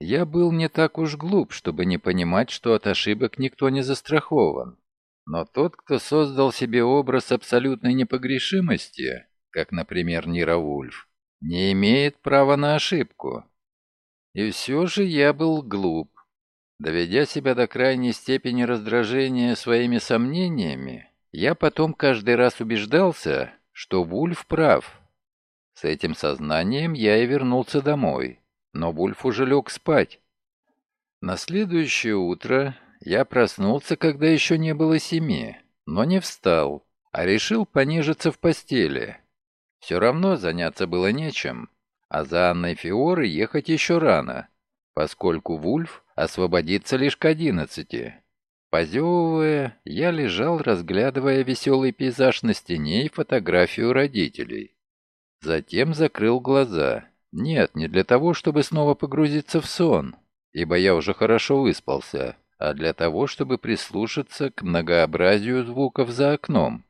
Я был не так уж глуп, чтобы не понимать, что от ошибок никто не застрахован. Но тот, кто создал себе образ абсолютной непогрешимости, как, например, Нира Вульф, не имеет права на ошибку. И все же я был глуп. Доведя себя до крайней степени раздражения своими сомнениями, я потом каждый раз убеждался, что Вульф прав. С этим сознанием я и вернулся домой, но Вульф уже лег спать. На следующее утро я проснулся, когда еще не было семи, но не встал, а решил понежиться в постели. Все равно заняться было нечем, а за Анной Фиорой ехать еще рано, поскольку Вульф освободится лишь к одиннадцати. Позевывая, я лежал, разглядывая веселый пейзаж на стене и фотографию родителей. Затем закрыл глаза. Нет, не для того, чтобы снова погрузиться в сон, ибо я уже хорошо выспался а для того, чтобы прислушаться к многообразию звуков за окном.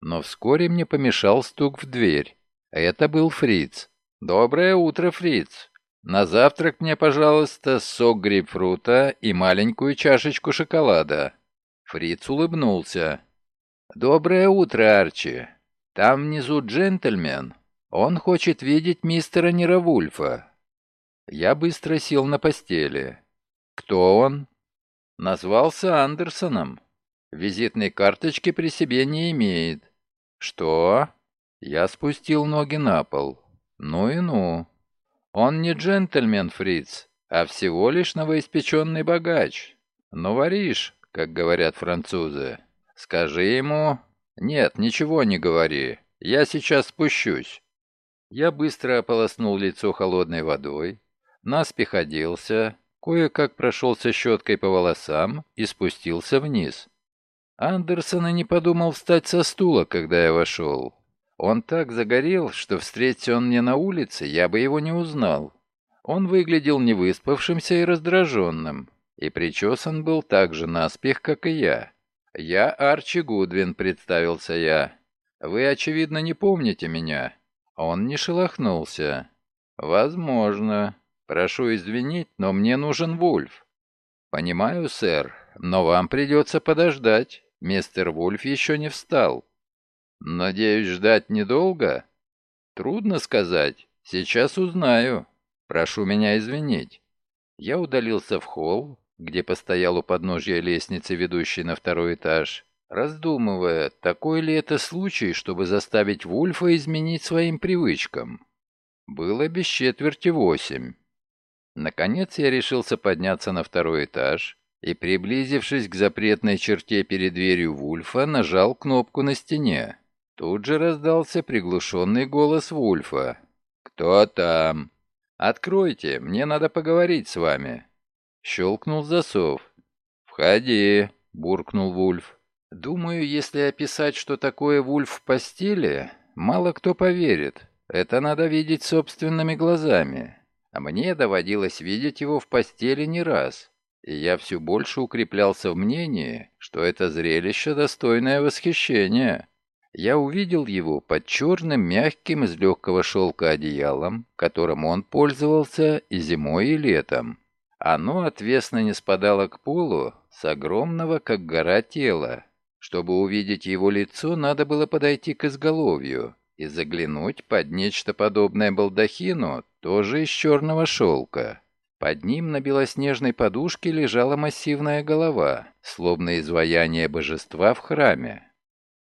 Но вскоре мне помешал стук в дверь. Это был Фриц. «Доброе утро, Фриц. На завтрак мне, пожалуйста, сок грейпфрута и маленькую чашечку шоколада». Фриц улыбнулся. «Доброе утро, Арчи. Там внизу джентльмен. Он хочет видеть мистера Неравульфа». Я быстро сел на постели. «Кто он?» Назвался Андерсоном. Визитной карточки при себе не имеет. Что? Я спустил ноги на пол. Ну и ну. Он не джентльмен, фриц, а всего лишь новоиспеченный богач. Ну, варишь, как говорят французы. Скажи ему... Нет, ничего не говори. Я сейчас спущусь. Я быстро ополоснул лицо холодной водой, наспех оделся, кое-как прошелся щеткой по волосам и спустился вниз. Андерсон и не подумал встать со стула, когда я вошел. Он так загорел, что встретя он мне на улице, я бы его не узнал. Он выглядел невыспавшимся и раздраженным, и причесан был так же наспех, как и я. «Я Арчи Гудвин», — представился я. «Вы, очевидно, не помните меня». Он не шелохнулся. «Возможно. Прошу извинить, но мне нужен Вульф. Понимаю, сэр, но вам придется подождать. Мистер Вульф еще не встал. Надеюсь, ждать недолго? Трудно сказать. Сейчас узнаю. Прошу меня извинить. Я удалился в холл, где постоял у подножья лестницы, ведущей на второй этаж, раздумывая, такой ли это случай, чтобы заставить Вульфа изменить своим привычкам. Было без четверти восемь. Наконец я решился подняться на второй этаж и, приблизившись к запретной черте перед дверью Вульфа, нажал кнопку на стене. Тут же раздался приглушенный голос Вульфа. «Кто там?» «Откройте, мне надо поговорить с вами». Щелкнул засов. «Входи», — буркнул Вульф. «Думаю, если описать, что такое Вульф в постели, мало кто поверит. Это надо видеть собственными глазами. А мне доводилось видеть его в постели не раз, и я все больше укреплялся в мнении, что это зрелище достойное восхищения. Я увидел его под черным, мягким из легкого шелка одеялом, которым он пользовался и зимой, и летом. Оно отвесно не спадало к полу с огромного, как гора, тела. Чтобы увидеть его лицо, надо было подойти к изголовью и заглянуть под нечто подобное балдахину, тоже из черного шелка. Под ним на белоснежной подушке лежала массивная голова, словно изваяние божества в храме.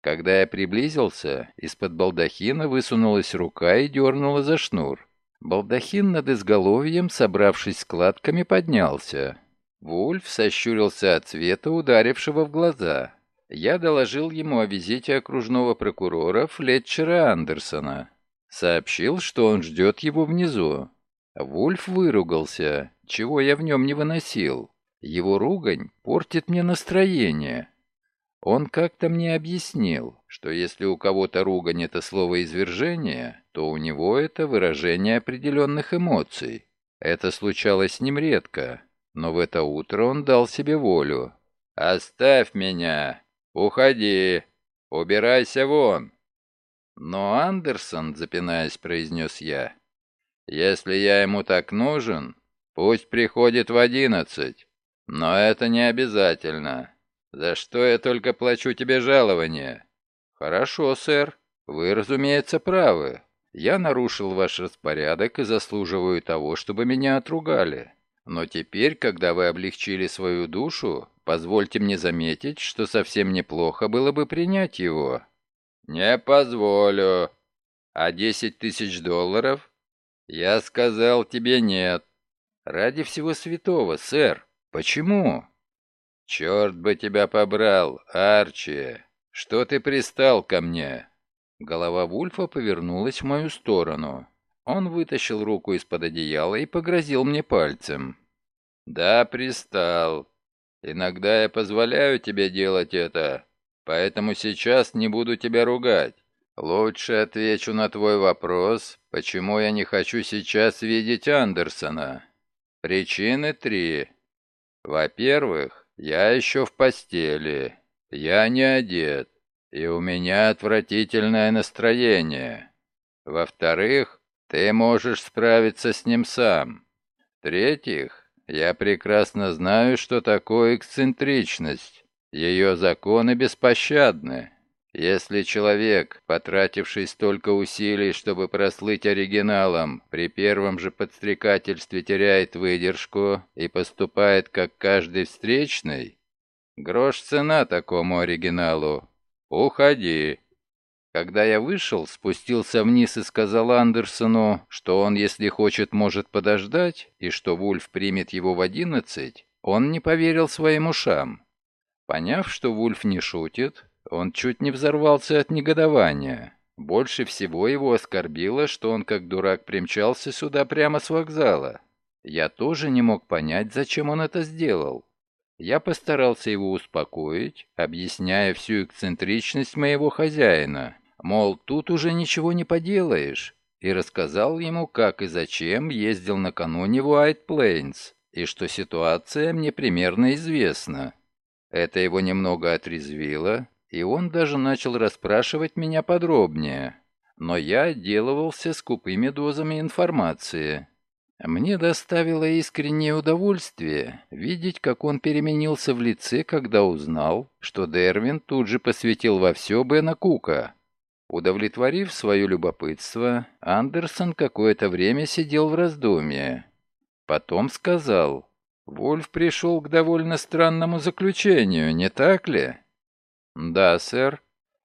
Когда я приблизился, из-под балдахина высунулась рука и дернула за шнур. Балдахин над изголовьем, собравшись складками, поднялся. Вульф сощурился от света, ударившего в глаза. Я доложил ему о визите окружного прокурора Флетчера Андерсона. Сообщил, что он ждет его внизу. Вульф выругался, чего я в нем не выносил. Его ругань портит мне настроение. Он как-то мне объяснил, что если у кого-то ругань это слово извержение, то у него это выражение определенных эмоций. Это случалось с ним редко, но в это утро он дал себе волю. «Оставь меня! Уходи! Убирайся вон!» «Но Андерсон», — запинаясь, произнес я, — «если я ему так нужен, Пусть приходит в одиннадцать. Но это не обязательно. За что я только плачу тебе жалование? Хорошо, сэр. Вы, разумеется, правы. Я нарушил ваш распорядок и заслуживаю того, чтобы меня отругали. Но теперь, когда вы облегчили свою душу, позвольте мне заметить, что совсем неплохо было бы принять его». «Не позволю». «А десять тысяч долларов?» «Я сказал тебе нет». «Ради всего святого, сэр. Почему?» «Черт бы тебя побрал, Арчи! Что ты пристал ко мне?» Голова Вульфа повернулась в мою сторону. Он вытащил руку из-под одеяла и погрозил мне пальцем. «Да, пристал. Иногда я позволяю тебе делать это, поэтому сейчас не буду тебя ругать. Лучше отвечу на твой вопрос, почему я не хочу сейчас видеть Андерсона. Причины три. Во-первых, я еще в постели. Я не одет, и у меня отвратительное настроение. Во-вторых, ты можешь справиться с ним сам. В-третьих, я прекрасно знаю, что такое эксцентричность. Ее законы беспощадны. Если человек, потративший столько усилий, чтобы прослыть оригиналом, при первом же подстрекательстве теряет выдержку и поступает как каждый встречный, грош цена такому оригиналу. Уходи. Когда я вышел, спустился вниз и сказал Андерсону, что он, если хочет, может подождать, и что Вульф примет его в одиннадцать, он не поверил своим ушам. Поняв, что Вульф не шутит, он чуть не взорвался от негодования. Больше всего его оскорбило, что он как дурак примчался сюда прямо с вокзала. Я тоже не мог понять, зачем он это сделал. Я постарался его успокоить, объясняя всю эксцентричность моего хозяина, Мол, тут уже ничего не поделаешь. И рассказал ему, как и зачем ездил накануне в Уайт Плейнс, и что ситуация мне примерно известна. Это его немного отрезвило, и он даже начал расспрашивать меня подробнее. Но я отделывался скупыми дозами информации. Мне доставило искреннее удовольствие видеть, как он переменился в лице, когда узнал, что Дервин тут же посвятил во все Бена Кука, Удовлетворив свое любопытство, Андерсон какое-то время сидел в раздумье. Потом сказал, «Вольф пришел к довольно странному заключению, не так ли?» «Да, сэр.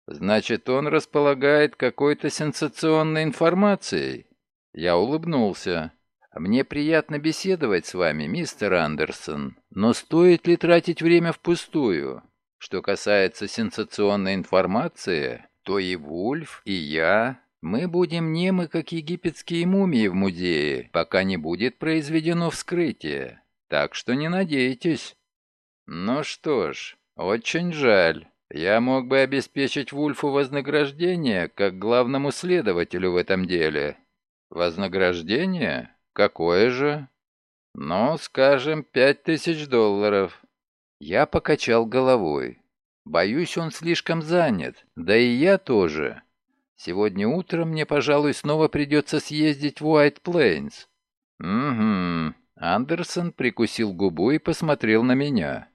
Значит, он располагает какой-то сенсационной информацией?» Я улыбнулся. «Мне приятно беседовать с вами, мистер Андерсон, но стоит ли тратить время впустую? Что касается сенсационной информации, то и Вульф, и я, мы будем немы, как египетские мумии в музее, пока не будет произведено вскрытие. Так что не надейтесь. Ну что ж, очень жаль. Я мог бы обеспечить Вульфу вознаграждение, как главному следователю в этом деле. Вознаграждение? Какое же? Ну, скажем, пять тысяч долларов. Я покачал головой. Боюсь, он слишком занят, да и я тоже. Сегодня утром мне, пожалуй, снова придется съездить в Уайт Плейнс. Угу. Андерсон прикусил губу и посмотрел на меня.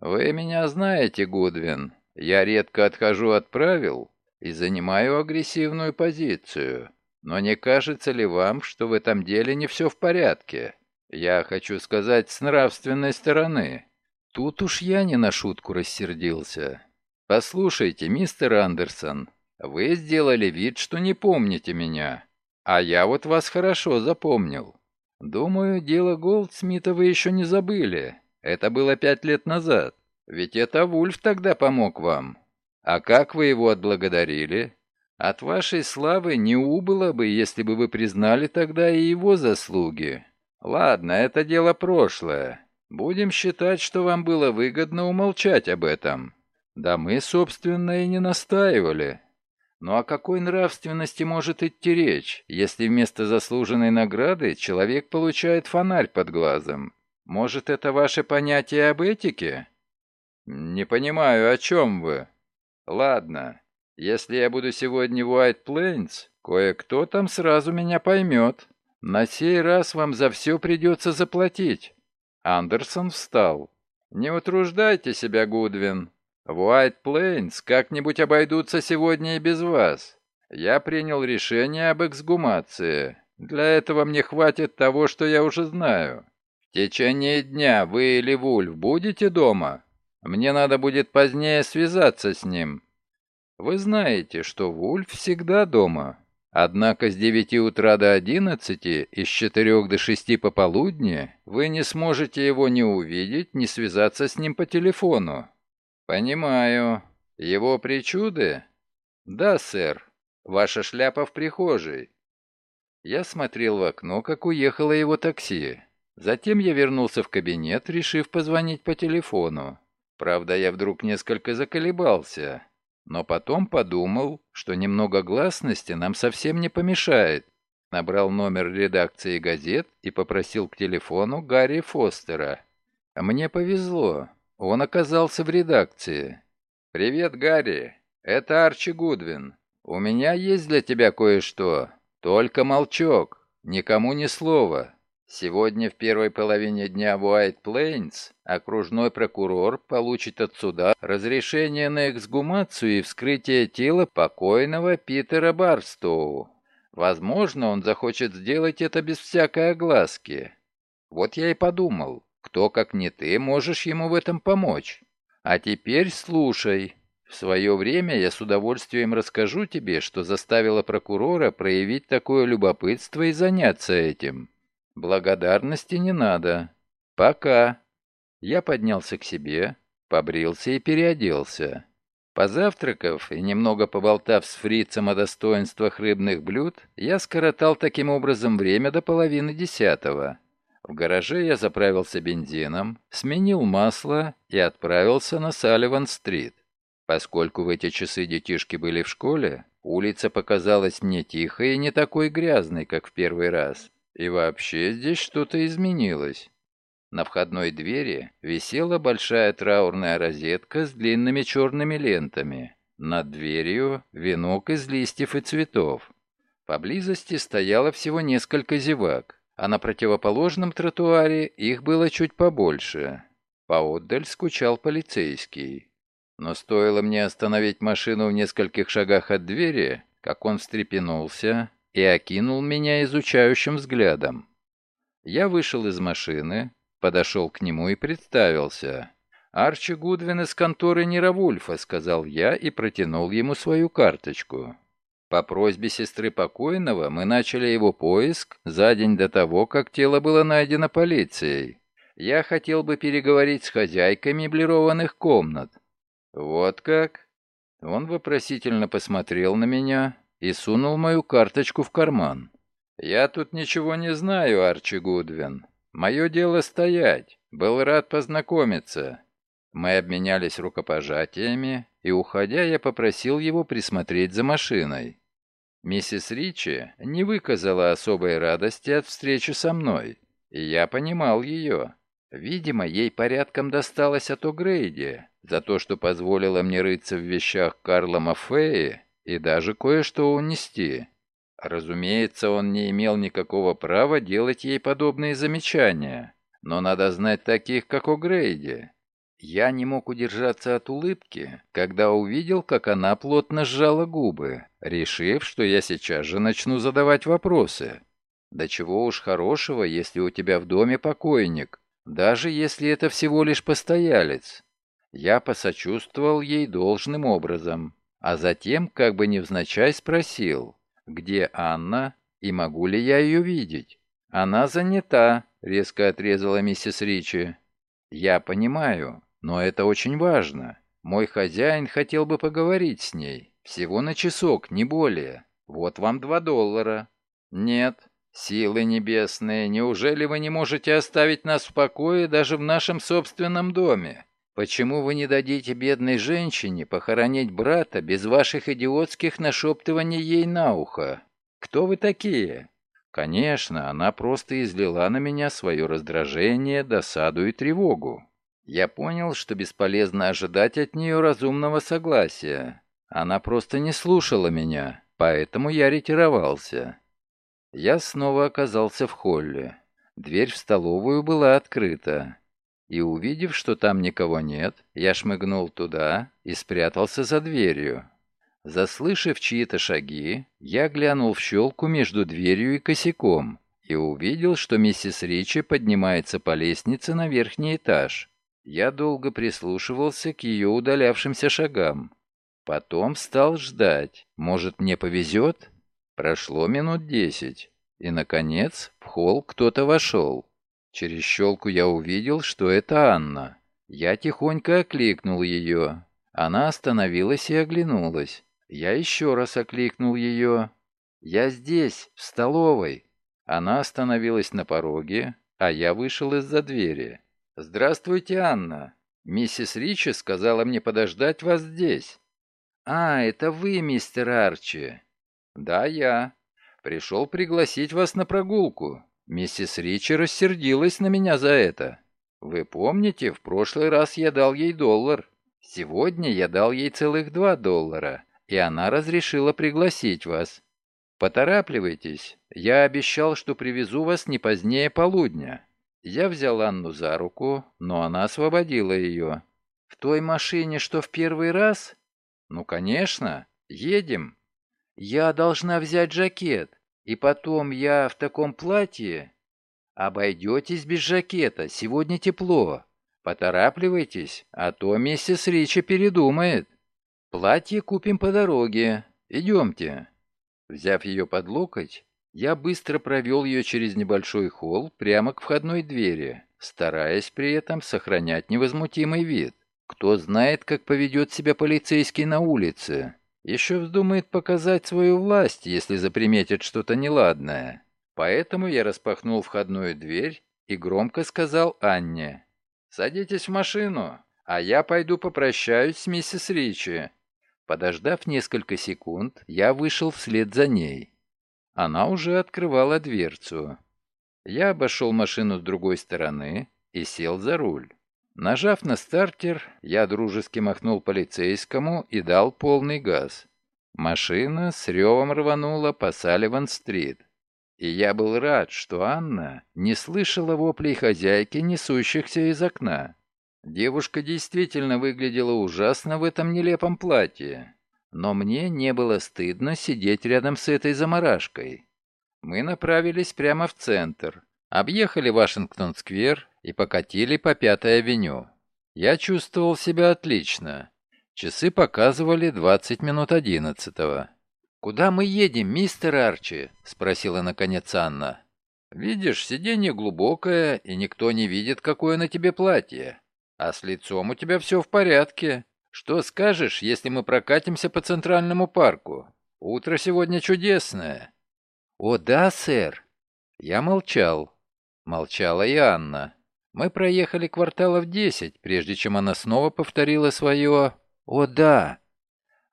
Вы меня знаете, Гудвин. Я редко отхожу от правил и занимаю агрессивную позицию. Но не кажется ли вам, что в этом деле не все в порядке? Я хочу сказать, с нравственной стороны. Тут уж я не на шутку рассердился. «Послушайте, мистер Андерсон, вы сделали вид, что не помните меня, а я вот вас хорошо запомнил. Думаю, дело Голдсмита вы еще не забыли. Это было пять лет назад. Ведь это Вульф тогда помог вам. А как вы его отблагодарили? От вашей славы не убыло бы, если бы вы признали тогда и его заслуги. Ладно, это дело прошлое. Будем считать, что вам было выгодно умолчать об этом. Да мы, собственно, и не настаивали. Ну о какой нравственности может идти речь, если вместо заслуженной награды человек получает фонарь под глазом? Может, это ваше понятие об этике? Не понимаю, о чем вы? Ладно, если я буду сегодня в Уайт Плейнс, кое-кто там сразу меня поймет. На сей раз вам за все придется заплатить». Андерсон встал. «Не утруждайте себя, Гудвин. В Уайт Плейнс как-нибудь обойдутся сегодня и без вас. Я принял решение об эксгумации. Для этого мне хватит того, что я уже знаю. В течение дня вы или Вульф будете дома? Мне надо будет позднее связаться с ним. Вы знаете, что Вульф всегда дома. Однако с 9 утра до 11 и с 4 до 6 пополудни вы не сможете его ни увидеть, ни связаться с ним по телефону. Понимаю. Его причуды? Да, сэр. Ваша шляпа в прихожей. Я смотрел в окно, как уехало его такси. Затем я вернулся в кабинет, решив позвонить по телефону. Правда, я вдруг несколько заколебался. Но потом подумал, что немного гласности нам совсем не помешает. Набрал номер редакции газет и попросил к телефону Гарри Фостера. Мне повезло. Он оказался в редакции. «Привет, Гарри. Это Арчи Гудвин. У меня есть для тебя кое-что. Только молчок, никому ни слова. Сегодня в первой половине дня в Уайт Плейнс окружной прокурор получит от суда разрешение на эксгумацию и вскрытие тела покойного Питера Барстоу. Возможно, он захочет сделать это без всякой огласки. Вот я и подумал, кто, как не ты, можешь ему в этом помочь. А теперь слушай. В свое время я с удовольствием расскажу тебе, что заставило прокурора проявить такое любопытство и заняться этим. Благодарности не надо. Пока. Я поднялся к себе, побрился и переоделся. Позавтракав и немного поболтав с фрицем о достоинствах рыбных блюд, я скоротал таким образом время до половины десятого. В гараже я заправился бензином, сменил масло и отправился на Салливан-стрит. Поскольку в эти часы детишки были в школе, улица показалась мне тихой и не такой грязной, как в первый раз. И вообще здесь что-то изменилось. На входной двери висела большая траурная розетка с длинными черными лентами. Над дверью венок из листьев и цветов. Поблизости стояло всего несколько зевак, а на противоположном тротуаре их было чуть побольше. Поотдаль скучал полицейский. Но стоило мне остановить машину в нескольких шагах от двери, как он встрепенулся и окинул меня изучающим взглядом. Я вышел из машины, подошел к нему и представился. «Арчи Гудвин из конторы Неравульфа», — сказал я и протянул ему свою карточку. По просьбе сестры покойного мы начали его поиск за день до того, как тело было найдено полицией. Я хотел бы переговорить с хозяйкой меблированных комнат. «Вот как?» Он вопросительно посмотрел на меня и сунул мою карточку в карман. «Я тут ничего не знаю, Арчи Гудвин. Мое дело стоять. Был рад познакомиться». Мы обменялись рукопожатиями, и, уходя, я попросил его присмотреть за машиной. Миссис Ричи не выказала особой радости от встречи со мной, и я понимал ее. Видимо, ей порядком досталось от О'Грейди за то, что позволила мне рыться в вещах Карла Мафеи и даже кое-что унести. Разумеется, он не имел никакого права делать ей подобные замечания, но надо знать таких, как О'Грейди. Я не мог удержаться от улыбки, когда увидел, как она плотно сжала губы, решив, что я сейчас же начну задавать вопросы. Да чего уж хорошего, если у тебя в доме покойник, даже если это всего лишь постоялец. Я посочувствовал ей должным образом, а затем, как бы невзначай, спросил, где Анна и могу ли я ее видеть. «Она занята», — резко отрезала миссис Ричи. «Я понимаю, но это очень важно. Мой хозяин хотел бы поговорить с ней. Всего на часок, не более. Вот вам два доллара». «Нет, «Силы небесные, неужели вы не можете оставить нас в покое даже в нашем собственном доме? Почему вы не дадите бедной женщине похоронить брата без ваших идиотских нашептываний ей на ухо? Кто вы такие?» Конечно, она просто излила на меня свое раздражение, досаду и тревогу. Я понял, что бесполезно ожидать от нее разумного согласия. Она просто не слушала меня, поэтому я ретировался. Я снова оказался в холле. Дверь в столовую была открыта. И увидев, что там никого нет, я шмыгнул туда и спрятался за дверью. Заслышав чьи-то шаги, я глянул в щелку между дверью и косяком и увидел, что миссис Ричи поднимается по лестнице на верхний этаж. Я долго прислушивался к ее удалявшимся шагам. Потом стал ждать. Может, мне повезет? Прошло минут десять. И, наконец, в холл кто-то вошел. Через щелку я увидел, что это Анна. Я тихонько окликнул ее. Она остановилась и оглянулась. Я еще раз окликнул ее. «Я здесь, в столовой». Она остановилась на пороге, а я вышел из-за двери. «Здравствуйте, Анна. Миссис Ричи сказала мне подождать вас здесь». «А, это вы, мистер Арчи?» «Да, я. Пришел пригласить вас на прогулку. Миссис Ричи рассердилась на меня за это. Вы помните, в прошлый раз я дал ей доллар. Сегодня я дал ей целых два доллара, и она разрешила пригласить вас. Поторапливайтесь. Я обещал, что привезу вас не позднее полудня. Я взял Анну за руку, но она освободила ее. В той машине, что в первый раз? Ну, конечно. Едем. Я должна взять жакет. И потом я в таком платье. Обойдетесь без жакета, сегодня тепло. Поторапливайтесь, а то миссис Ричи передумает. Платье купим по дороге. Идемте. Взяв ее под локоть, я быстро провел ее через небольшой холл прямо к входной двери, стараясь при этом сохранять невозмутимый вид. Кто знает, как поведет себя полицейский на улице. Еще вздумает показать свою власть, если заприметит что-то неладное. Поэтому я распахнул входную дверь и громко сказал Анне. «Садитесь в машину, а я пойду попрощаюсь с миссис Ричи». Подождав несколько секунд, я вышел вслед за ней. Она уже открывала дверцу. Я обошел машину с другой стороны и сел за руль. Нажав на стартер, я дружески махнул полицейскому и дал полный газ. Машина с ревом рванула по Салливан-стрит. И я был рад, что Анна не слышала воплей хозяйки, несущихся из окна. Девушка действительно выглядела ужасно в этом нелепом платье. Но мне не было стыдно сидеть рядом с этой заморашкой. Мы направились прямо в центр, объехали Вашингтон-сквер и покатили по Пятой авеню. Я чувствовал себя отлично. Часы показывали 20 минут одиннадцатого. «Куда мы едем, мистер Арчи?» — спросила наконец Анна. «Видишь, сиденье глубокое, и никто не видит, какое на тебе платье. А с лицом у тебя все в порядке. Что скажешь, если мы прокатимся по Центральному парку? Утро сегодня чудесное». «О, да, сэр». Я молчал. Молчала и Анна. Мы проехали кварталов десять, прежде чем она снова повторила свое «О да!».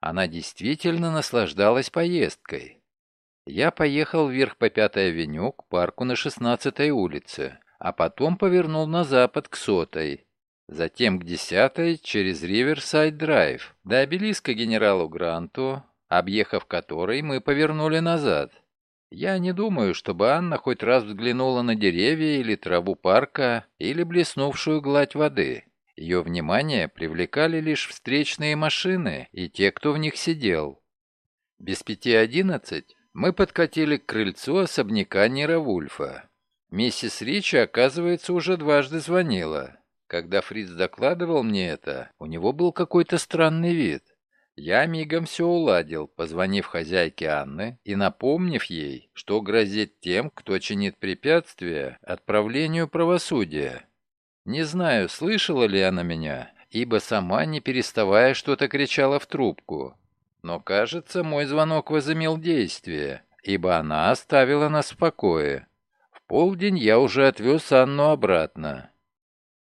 Она действительно наслаждалась поездкой. Я поехал вверх по Пятой авеню к парку на 16-й улице, а потом повернул на запад к Сотой, затем к 10-й через Риверсайд-драйв, до обелиска генералу Гранту, объехав который, мы повернули назад. Я не думаю, чтобы Анна хоть раз взглянула на деревья или траву парка, или блеснувшую гладь воды. Ее внимание привлекали лишь встречные машины и те, кто в них сидел. Без пяти одиннадцать мы подкатили к крыльцу особняка Нира Вульфа. Миссис Ричи, оказывается, уже дважды звонила. Когда Фриц докладывал мне это, у него был какой-то странный вид. Я мигом все уладил, позвонив хозяйке Анны и напомнив ей, что грозит тем, кто чинит препятствия отправлению правосудия. Не знаю, слышала ли она меня, ибо сама, не переставая, что-то кричала в трубку. Но, кажется, мой звонок возымел действие, ибо она оставила нас в покое. В полдень я уже отвез Анну обратно.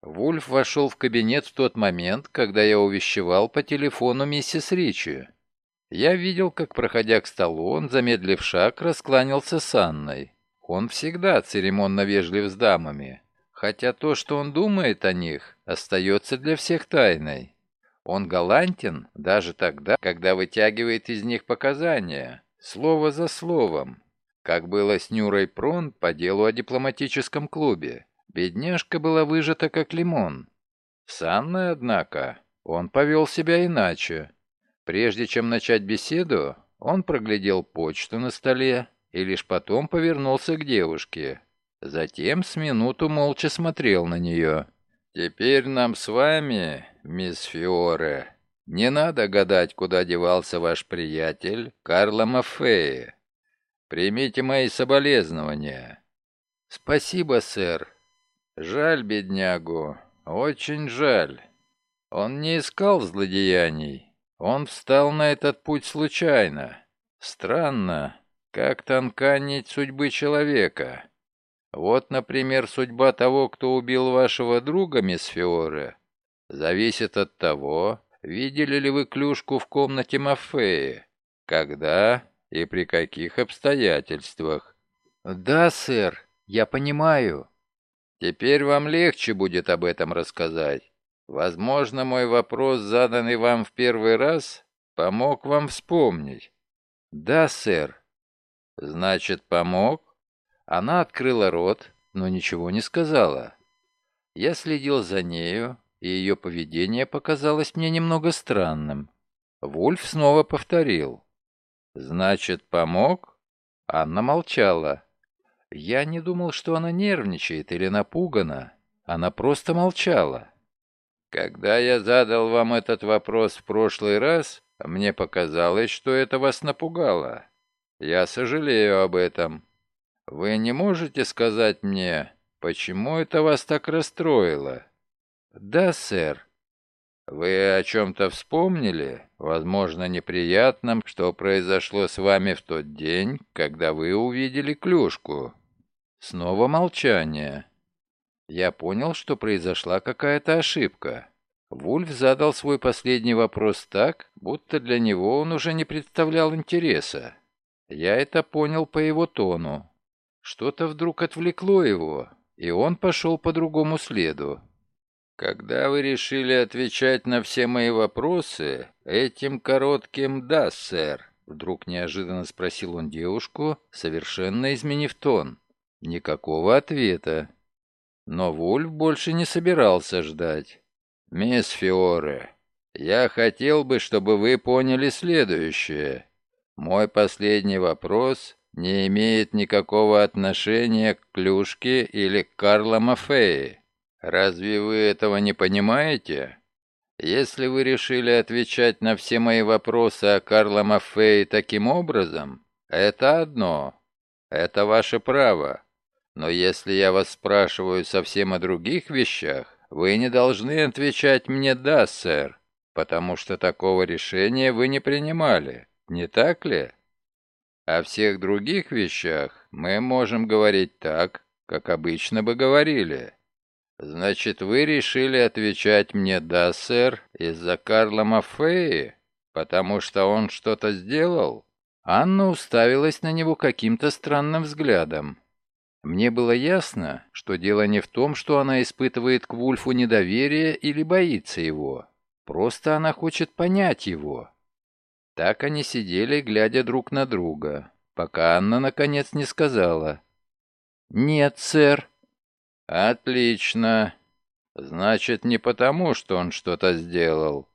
Вульф вошел в кабинет в тот момент, когда я увещевал по телефону миссис Ричи. Я видел, как, проходя к столу, он, замедлив шаг, раскланялся с Анной. Он всегда церемонно вежлив с дамами, хотя то, что он думает о них, остается для всех тайной. Он галантен даже тогда, когда вытягивает из них показания, слово за словом. как было с Нюрой Прон по делу о дипломатическом клубе. Бедняжка была выжата как лимон. С Анной, однако, он повел себя иначе. Прежде чем начать беседу, он проглядел почту на столе и лишь потом повернулся к девушке. Затем с минуту молча смотрел на нее. «Теперь нам с вами, мисс Фиоре, не надо гадать, куда девался ваш приятель Карло Маффеи. Примите мои соболезнования». «Спасибо, сэр. Жаль беднягу, очень жаль. Он не искал злодеяний. Он встал на этот путь случайно. Странно, как тонка нить судьбы человека. Вот, например, судьба того, кто убил вашего друга, мисс Фиоре, зависит от того, видели ли вы клюшку в комнате Мафеи, когда и при каких обстоятельствах. «Да, сэр, я понимаю». «Теперь вам легче будет об этом рассказать. Возможно, мой вопрос, заданный вам в первый раз, помог вам вспомнить». «Да, сэр». «Значит, помог?» Она открыла рот, но ничего не сказала. Я следил за нею, и ее поведение показалось мне немного странным. Вульф снова повторил. «Значит, помог?» Анна молчала. Я не думал, что она нервничает или напугана. Она просто молчала. «Когда я задал вам этот вопрос в прошлый раз, мне показалось, что это вас напугало. Я сожалею об этом. Вы не можете сказать мне, почему это вас так расстроило? Да, сэр. Вы о чем-то вспомнили, возможно, неприятном, что произошло с вами в тот день, когда вы увидели клюшку? Снова молчание. Я понял, что произошла какая-то ошибка. Вульф задал свой последний вопрос так, будто для него он уже не представлял интереса. Я это понял по его тону. Что-то вдруг отвлекло его, и он пошел по другому следу. «Когда вы решили отвечать на все мои вопросы, этим коротким «да, сэр», — вдруг неожиданно спросил он девушку, совершенно изменив тон. Никакого ответа. Но Вульф больше не собирался ждать. «Мисс Фиоре, я хотел бы, чтобы вы поняли следующее. Мой последний вопрос не имеет никакого отношения к Клюшке или к Карло Мафеи. Разве вы этого не понимаете? Если вы решили отвечать на все мои вопросы о Карло Мафеи таким образом, это одно. Это ваше право. Но если я вас спрашиваю совсем о других вещах, вы не должны отвечать мне «да, сэр», потому что такого решения вы не принимали, не так ли? О всех других вещах мы можем говорить так, как обычно бы говорили. Значит, вы решили отвечать мне «да, сэр» из-за Карла Мафеи, потому что он что-то сделал? Анна уставилась на него каким-то странным взглядом. Мне было ясно, что дело не в том, что она испытывает к Вульфу недоверие или боится его. Просто она хочет понять его. Так они сидели, глядя друг на друга, пока Анна наконец не сказала. «Нет, сэр». «Отлично. Значит, не потому, что он что-то сделал.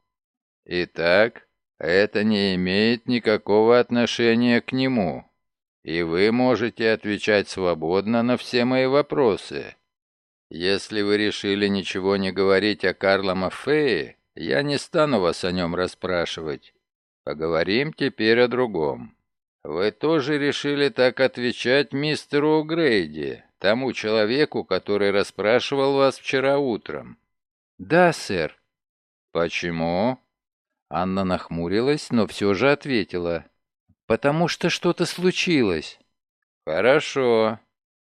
Итак, это не имеет никакого отношения к нему, и вы можете отвечать свободно на все мои вопросы. Если вы решили ничего не говорить о Карло Маффее, я не стану вас о нем расспрашивать». Поговорим теперь о другом. Вы тоже решили так отвечать мистеру Грейди, тому человеку, который расспрашивал вас вчера утром? Да, сэр. Почему? Анна нахмурилась, но все же ответила. Потому что что-то случилось. Хорошо.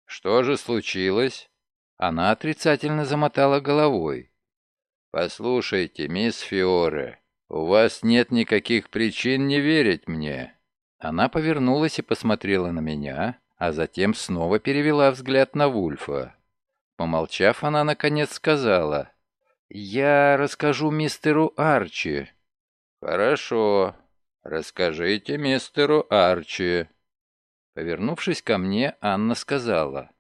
Что же случилось? Она отрицательно замотала головой. «Послушайте, мисс Фиоре, «У вас нет никаких причин не верить мне». Она повернулась и посмотрела на меня, а затем снова перевела взгляд на Вульфа. Помолчав, она наконец сказала, «Я расскажу мистеру Арчи». «Хорошо, расскажите мистеру Арчи». Повернувшись ко мне, Анна сказала,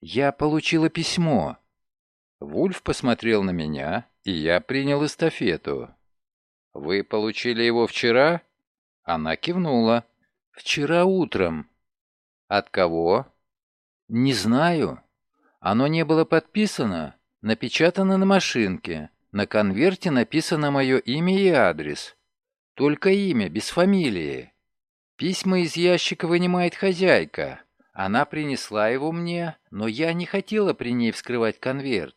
«Я получила письмо». Вульф посмотрел на меня, и я принял эстафету. «Вы получили его вчера?» Она кивнула. «Вчера утром». «От кого?» «Не знаю. Оно не было подписано, напечатано на машинке. На конверте написано мое имя и адрес. Только имя, без фамилии. Письма из ящика вынимает хозяйка. Она принесла его мне, но я не хотела при ней вскрывать конверт.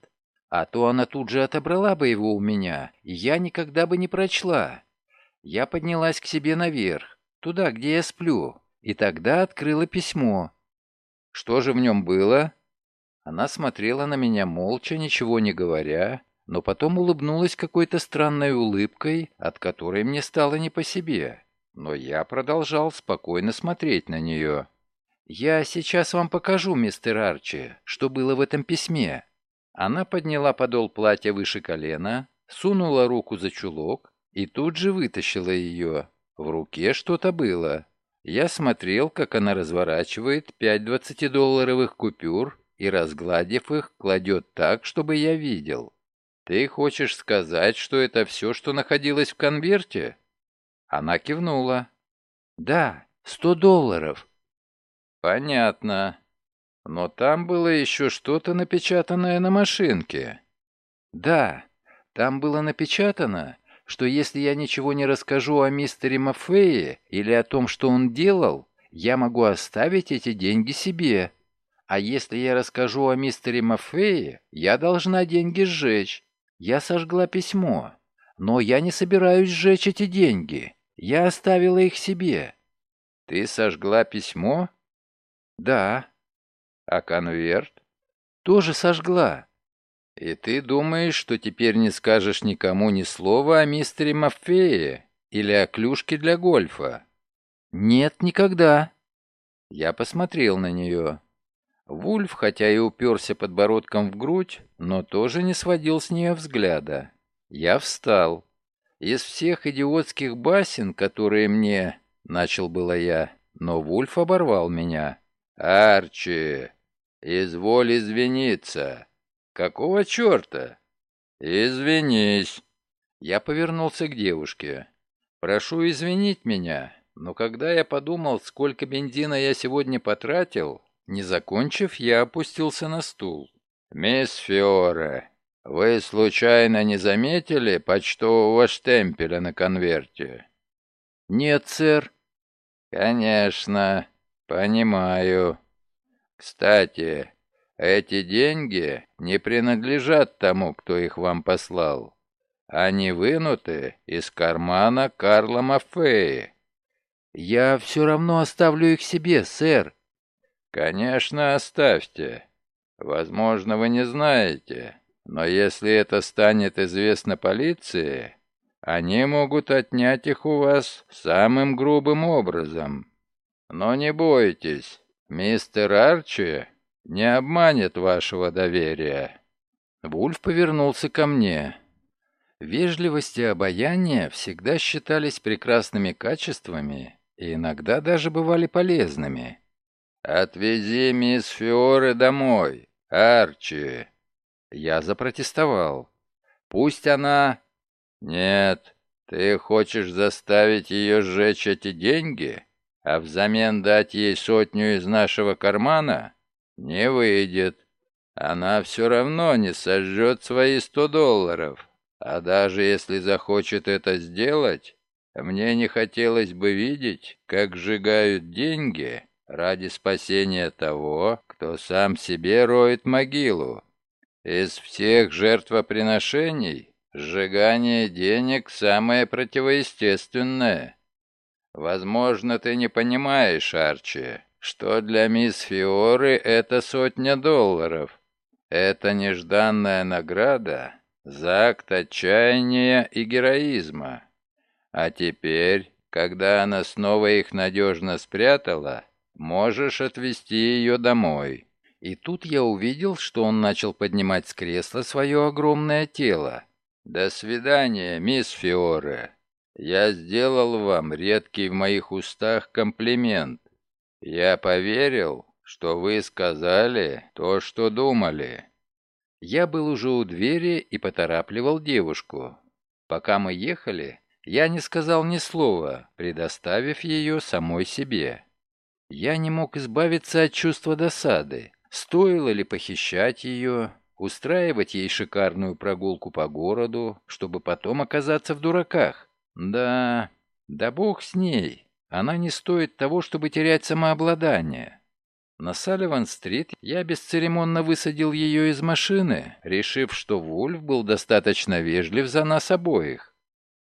А то она тут же отобрала бы его у меня, и я никогда бы не прочла. Я поднялась к себе наверх, туда, где я сплю, и тогда открыла письмо. Что же в нем было? Она смотрела на меня молча, ничего не говоря, но потом улыбнулась какой-то странной улыбкой, от которой мне стало не по себе. Но я продолжал спокойно смотреть на нее. «Я сейчас вам покажу, мистер Арчи, что было в этом письме. Она подняла подол платья выше колена, сунула руку за чулок и тут же вытащила ее. В руке что-то было. Я смотрел, как она разворачивает пять двадцатидолларовых купюр и, разгладив их, кладет так, чтобы я видел. «Ты хочешь сказать, что это все, что находилось в конверте?» Она кивнула. «Да, сто долларов». «Понятно. Но там было еще что-то напечатанное на машинке. Да, там было напечатано, что если я ничего не расскажу о мистере Маффее или о том, что он делал, я могу оставить эти деньги себе. А если я расскажу о мистере Маффее, я должна деньги сжечь. Я сожгла письмо. Но я не собираюсь сжечь эти деньги. Я оставила их себе. Ты сожгла письмо? Да. А конверт? Тоже сожгла. И ты думаешь, что теперь не скажешь никому ни слова о мистере Маффее или о клюшке для гольфа? Нет, никогда. Я посмотрел на нее. Вульф, хотя и уперся подбородком в грудь, но тоже не сводил с нее взгляда. Я встал. Из всех идиотских басен, которые мне... Начал было я, но Вульф оборвал меня. «Арчи, «Изволь извиниться». «Какого черта?» «Извинись». Я повернулся к девушке. «Прошу извинить меня, но когда я подумал, сколько бензина я сегодня потратил, не закончив, я опустился на стул. «Мисс Фиора, вы случайно не заметили почтового штемпеля на конверте?» «Нет, сэр». «Конечно, понимаю. Кстати, эти деньги не принадлежат тому, кто их вам послал. Они вынуты из кармана Карла Маффеи. Я все равно оставлю их себе, сэр. Конечно, оставьте. Возможно, вы не знаете, но если это станет известно полиции, они могут отнять их у вас самым грубым образом. Но не бойтесь, «Мистер Арчи не обманет вашего доверия». Вульф повернулся ко мне. Вежливость и обаяние всегда считались прекрасными качествами и иногда даже бывали полезными. «Отвези мисс Фиоры домой, Арчи!» Я запротестовал. «Пусть она...» «Нет, ты хочешь заставить ее сжечь эти деньги?» а взамен дать ей сотню из нашего кармана, не выйдет. Она все равно не сожжет свои сто долларов. А даже если захочет это сделать, мне не хотелось бы видеть, как сжигают деньги ради спасения того, кто сам себе роет могилу. Из всех жертвоприношений сжигание денег самое противоестественное. Возможно, ты не понимаешь, Арчи, что для мисс Фиоры это сотня долларов. Это нежданная награда за акт отчаяния и героизма. А теперь, когда она снова их надежно спрятала, можешь отвезти ее домой. И тут я увидел, что он начал поднимать с кресла свое огромное тело. «До свидания, мисс Фиоре!» Я сделал вам редкий в моих устах комплимент. «Я поверил, что вы сказали то, что думали». Я был уже у двери и поторапливал девушку. Пока мы ехали, я не сказал ни слова, предоставив ее самой себе. Я не мог избавиться от чувства досады. Стоило ли похищать ее, устраивать ей шикарную прогулку по городу, чтобы потом оказаться в дураках? Да, да бог с ней. Она не стоит того, чтобы терять самообладание. На Салливан-стрит я бесцеремонно высадил ее из машины, решив, что Вульф был достаточно вежлив за нас обоих.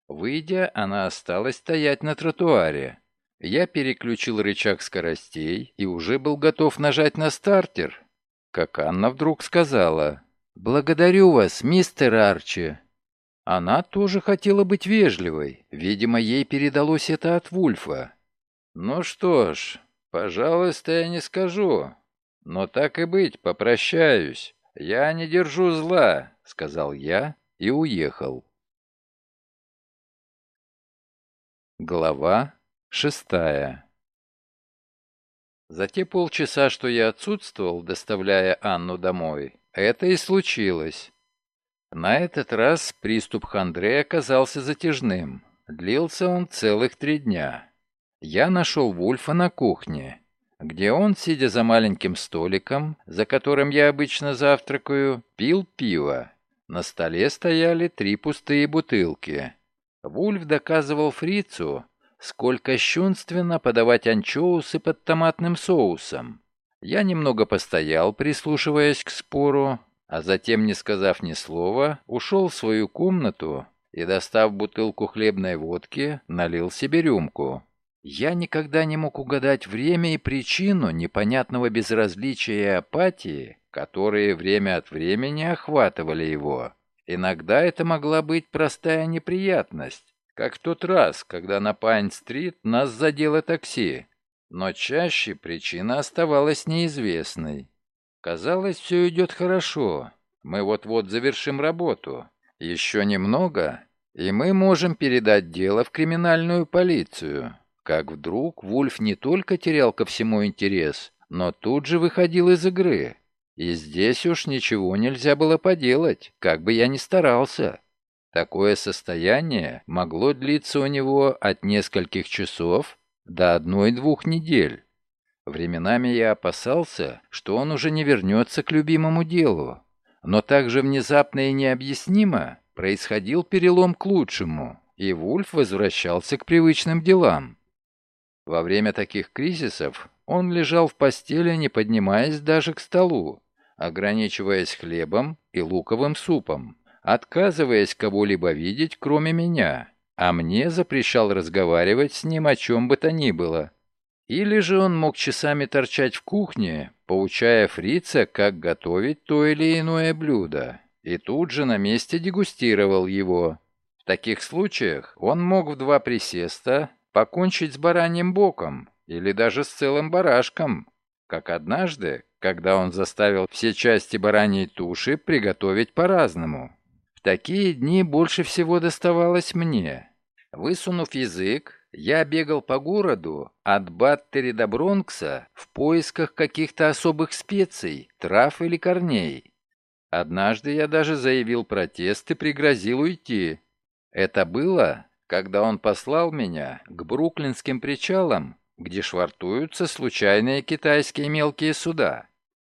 Выйдя, она осталась стоять на тротуаре. Я переключил рычаг скоростей и уже был готов нажать на стартер, как Анна вдруг сказала «Благодарю вас, мистер Арчи». Она тоже хотела быть вежливой. Видимо, ей передалось это от Вульфа. «Ну что ж, пожалуйста, я не скажу. Но так и быть, попрощаюсь. Я не держу зла», — сказал я и уехал. Глава шестая За те полчаса, что я отсутствовал, доставляя Анну домой, это и случилось. На этот раз приступ хандры оказался затяжным. Длился он целых три дня. Я нашел Вульфа на кухне, где он, сидя за маленьким столиком, за которым я обычно завтракаю, пил пиво. На столе стояли три пустые бутылки. Вульф доказывал фрицу, сколько кощунственно подавать анчоусы под томатным соусом. Я немного постоял, прислушиваясь к спору, а затем, не сказав ни слова, ушел в свою комнату и, достав бутылку хлебной водки, налил себе рюмку. Я никогда не мог угадать время и причину непонятного безразличия и апатии, которые время от времени охватывали его. Иногда это могла быть простая неприятность, как в тот раз, когда на Пайн-стрит нас задело такси. Но чаще причина оставалась неизвестной. Казалось, все идет хорошо. Мы вот-вот завершим работу. Еще немного, и мы можем передать дело в криминальную полицию. Как вдруг Вульф не только терял ко всему интерес, но тут же выходил из игры. И здесь уж ничего нельзя было поделать, как бы я ни старался. Такое состояние могло длиться у него от нескольких часов до одной-двух недель. Временами я опасался, что он уже не вернется к любимому делу. Но также внезапно и необъяснимо происходил перелом к лучшему, и Вульф возвращался к привычным делам. Во время таких кризисов он лежал в постели, не поднимаясь даже к столу, ограничиваясь хлебом и луковым супом, отказываясь кого-либо видеть, кроме меня, а мне запрещал разговаривать с ним о чем бы то ни было. Или же он мог часами торчать в кухне, поучая фрица, как готовить то или иное блюдо, и тут же на месте дегустировал его. В таких случаях он мог в два присеста покончить с бараньим боком или даже с целым барашком, как однажды, когда он заставил все части бараньей туши приготовить по-разному. В такие дни больше всего доставалось мне. Высунув язык, я бегал по городу от Баттери до Бронкса в поисках каких-то особых специй, трав или корней. Однажды я даже заявил протест и пригрозил уйти. Это было, когда он послал меня к бруклинским причалам, где швартуются случайные китайские мелкие суда.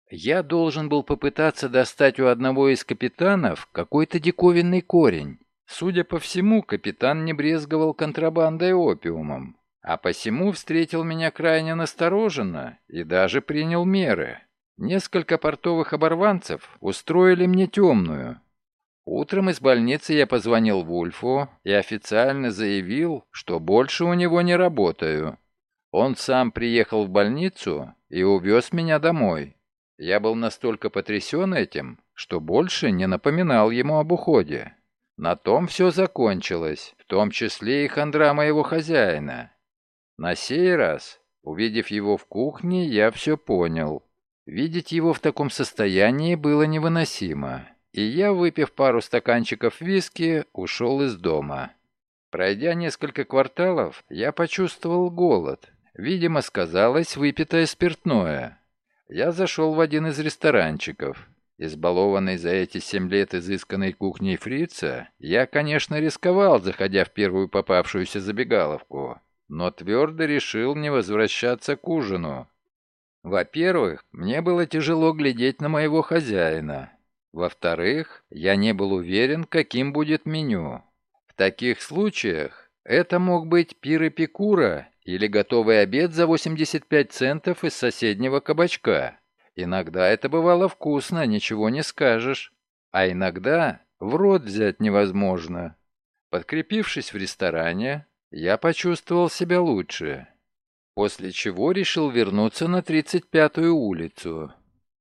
Я должен был попытаться достать у одного из капитанов какой-то диковинный корень. Судя по всему, капитан не брезговал контрабандой опиумом, а посему встретил меня крайне настороженно и даже принял меры. Несколько портовых оборванцев устроили мне темную. Утром из больницы я позвонил Вульфу и официально заявил, что больше у него не работаю. Он сам приехал в больницу и увез меня домой. Я был настолько потрясен этим, что больше не напоминал ему об уходе. На том все закончилось, в том числе и хандра моего хозяина. На сей раз, увидев его в кухне, я все понял. Видеть его в таком состоянии было невыносимо, и я, выпив пару стаканчиков виски, ушел из дома. Пройдя несколько кварталов, я почувствовал голод Видимо, сказалось выпитое спиртное. Я зашел в один из ресторанчиков. Избалованный за эти семь лет изысканной кухней фрица, я, конечно, рисковал, заходя в первую попавшуюся забегаловку, но твердо решил не возвращаться к ужину. Во-первых, мне было тяжело глядеть на моего хозяина. Во-вторых, я не был уверен, каким будет меню. В таких случаях это мог быть пир Эпикура или готовый обед за 85 центов из соседнего кабачка. Иногда это бывало вкусно, ничего не скажешь. А иногда в рот взять невозможно. Подкрепившись в ресторане, я почувствовал себя лучше. После чего решил вернуться на 35-ю улицу.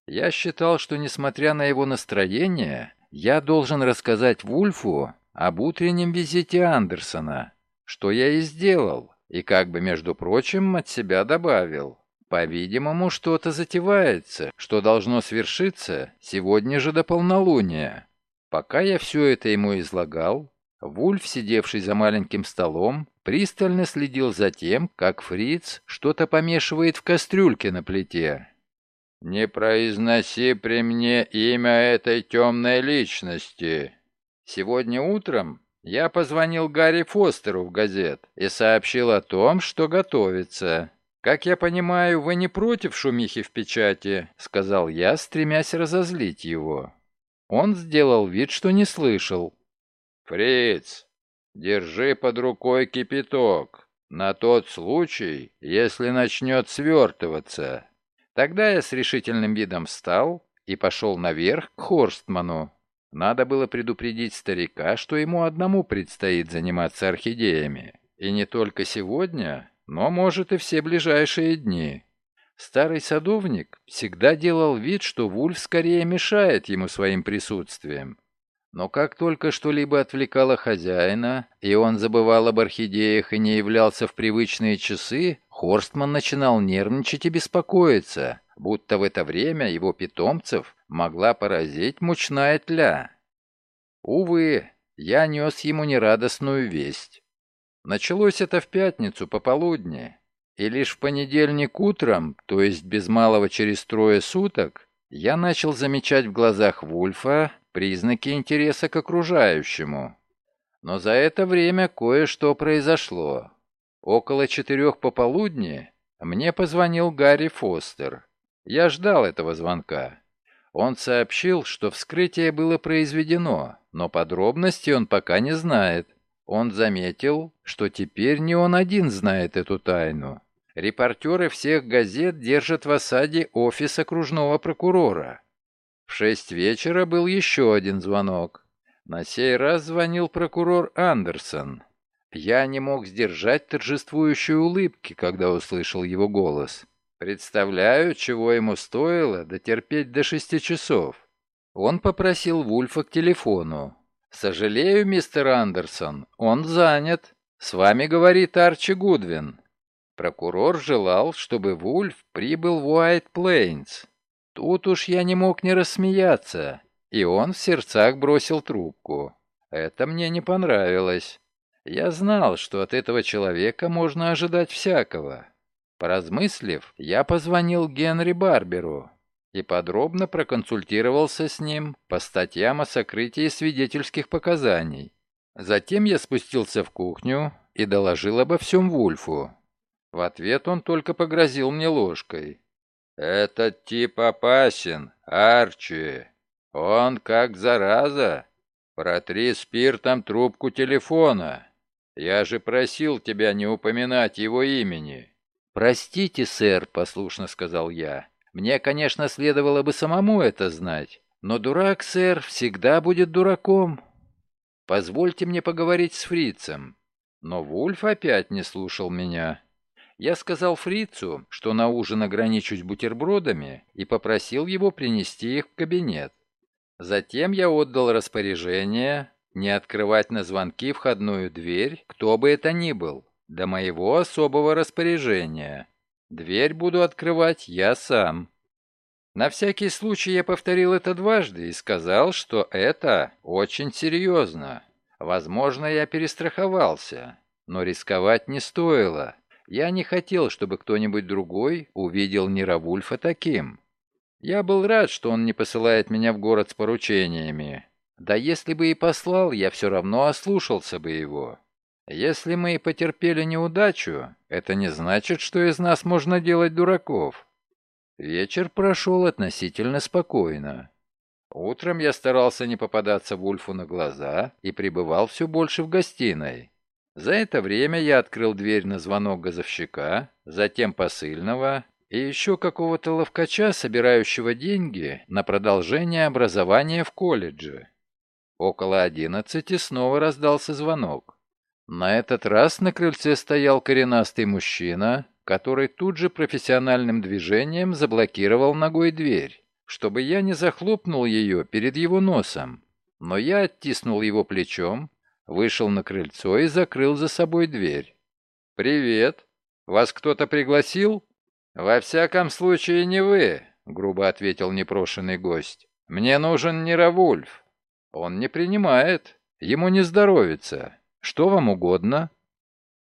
Я считал, что несмотря на его настроение, я должен рассказать Вульфу об утреннем визите Андерсона, что я и сделал, и как бы, между прочим, от себя добавил. По-видимому, что-то затевается, что должно свершиться сегодня же до полнолуния. Пока я все это ему излагал, Вульф, сидевший за маленьким столом, пристально следил за тем, как Фриц что-то помешивает в кастрюльке на плите. «Не произноси при мне имя этой темной личности. Сегодня утром я позвонил Гарри Фостеру в газет и сообщил о том, что готовится. «Как я понимаю, вы не против шумихи в печати?» — сказал я, стремясь разозлить его. Он сделал вид, что не слышал. «Фриц, держи под рукой кипяток, на тот случай, если начнет свертываться». Тогда я с решительным видом встал и пошел наверх к Хорстману. Надо было предупредить старика, что ему одному предстоит заниматься орхидеями. И не только сегодня, но, может, и все ближайшие дни. Старый садовник всегда делал вид, что Вульф скорее мешает ему своим присутствием. Но как только что-либо отвлекало хозяина, и он забывал об орхидеях и не являлся в привычные часы, Хорстман начинал нервничать и беспокоиться, будто в это время его питомцев могла поразить мучная тля. Увы, я нес ему нерадостную весть. Началось это в пятницу пополудни, и лишь в понедельник утром, то есть без малого через трое суток, я начал замечать в глазах Вульфа признаки интереса к окружающему. Но за это время кое-что произошло. Около четырех пополудни мне позвонил Гарри Фостер. Я ждал этого звонка. Он сообщил, что вскрытие было произведено, но подробностей он пока не знает. Он заметил, что теперь не он один знает эту тайну. Репортеры всех газет держат в осаде офис окружного прокурора. В шесть вечера был еще один звонок. На сей раз звонил прокурор Андерсон. Я не мог сдержать торжествующей улыбки, когда услышал его голос. Представляю, чего ему стоило дотерпеть до шести часов. Он попросил Вульфа к телефону. «Сожалею, мистер Андерсон, он занят. С вами говорит Арчи Гудвин». Прокурор желал, чтобы Вульф прибыл в Уайт Плейнс. Тут уж я не мог не рассмеяться, и он в сердцах бросил трубку. Это мне не понравилось. Я знал, что от этого человека можно ожидать всякого. Поразмыслив, я позвонил Генри Барберу и подробно проконсультировался с ним по статьям о сокрытии свидетельских показаний. Затем я спустился в кухню и доложил обо всем Вульфу. В ответ он только погрозил мне ложкой. «Этот тип опасен, Арчи. Он как зараза. Протри спиртом трубку телефона. Я же просил тебя не упоминать его имени». «Простите, сэр», — послушно сказал я. «Мне, конечно, следовало бы самому это знать, но дурак, сэр, всегда будет дураком. Позвольте мне поговорить с фрицем». Но Вульф опять не слушал меня. Я сказал фрицу, что на ужин ограничусь бутербродами, и попросил его принести их в кабинет. Затем я отдал распоряжение не открывать на звонки входную дверь, кто бы это ни был, до моего особого распоряжения. Дверь буду открывать я сам. На всякий случай я повторил это дважды и сказал, что это очень серьезно. Возможно, я перестраховался, но рисковать не стоило. Я не хотел, чтобы кто-нибудь другой увидел Неравульфа таким. Я был рад, что он не посылает меня в город с поручениями. Да если бы и послал, я все равно ослушался бы его. Если мы и потерпели неудачу, это не значит, что из нас можно делать дураков. Вечер прошел относительно спокойно. Утром я старался не попадаться Вульфу на глаза и пребывал все больше в гостиной. За это время я открыл дверь на звонок газовщика, затем посыльного и еще какого-то ловкача, собирающего деньги на продолжение образования в колледже. Около одиннадцати снова раздался звонок. На этот раз на крыльце стоял коренастый мужчина, который тут же профессиональным движением заблокировал ногой дверь, чтобы я не захлопнул ее перед его носом. Но я оттиснул его плечом, вышел на крыльцо и закрыл за собой дверь. «Привет! Вас кто-то пригласил?» «Во всяком случае не вы», — грубо ответил непрошенный гость. «Мне нужен Неравульф. Он не принимает, ему не здоровится. Что вам угодно?»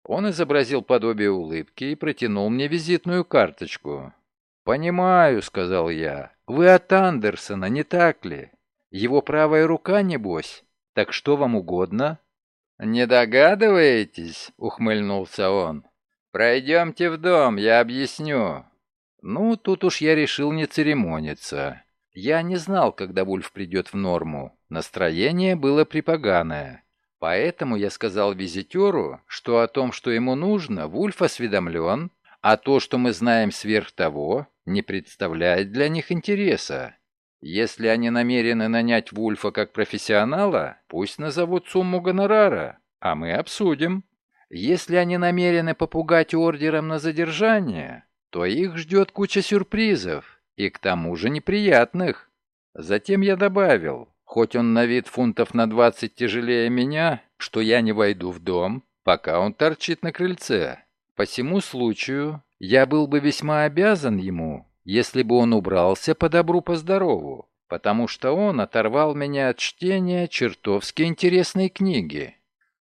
Он изобразил подобие улыбки и протянул мне визитную карточку. «Понимаю», — сказал я. «Вы от Андерсона, не так ли? Его правая рука, небось? Так что вам угодно?» «Не догадываетесь?» — ухмыльнулся он. «Пройдемте в дом, я объясню». Ну, тут уж я решил не церемониться. Я не знал, когда Вульф придет в норму. Настроение было припоганое. Поэтому я сказал визитеру, что о том, что ему нужно, Вульф осведомлен, а то, что мы знаем сверх того, не представляет для них интереса. Если они намерены нанять Вульфа как профессионала, пусть назовут сумму гонорара, а мы обсудим. Если они намерены попугать ордером на задержание, то их ждет куча сюрпризов, и к тому же неприятных. Затем я добавил, Хоть он на вид фунтов на двадцать тяжелее меня, что я не войду в дом, пока он торчит на крыльце. По всему случаю я был бы весьма обязан ему, если бы он убрался по добру, по здорову, потому что он оторвал меня от чтения чертовски интересной книги.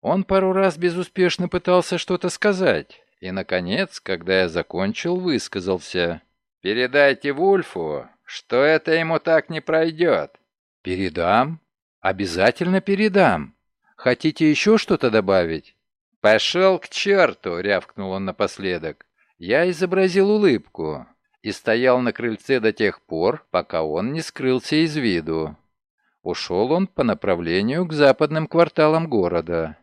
Он пару раз безуспешно пытался что-то сказать, и, наконец, когда я закончил, высказался. «Передайте Вульфу, что это ему так не пройдет. «Передам. Обязательно передам. Хотите еще что-то добавить?» «Пошел к черту!» — рявкнул он напоследок. Я изобразил улыбку и стоял на крыльце до тех пор, пока он не скрылся из виду. Ушел он по направлению к западным кварталам города.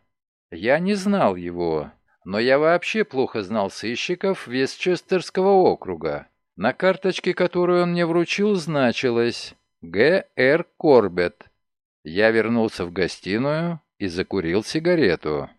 Я не знал его, но я вообще плохо знал сыщиков Вестчестерского округа. На карточке, которую он мне вручил, значилось Г. Р. Корбет. Я вернулся в гостиную и закурил сигарету.